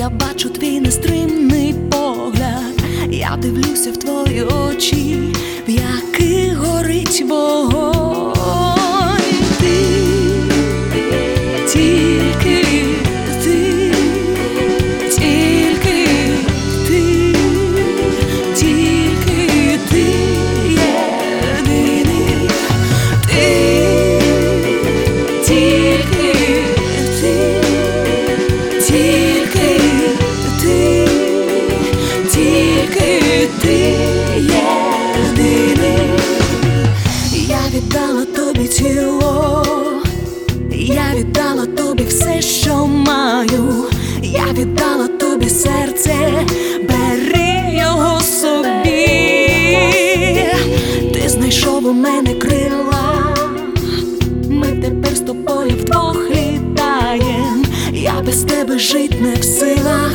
я бачу твій нестримний погляд, я дивлюся в твої очі, віддала тобі серце, бери його собі, ти знайшов у мене крила, ми тепер з тобою вдвох літаєм, я без тебе жить не в силах,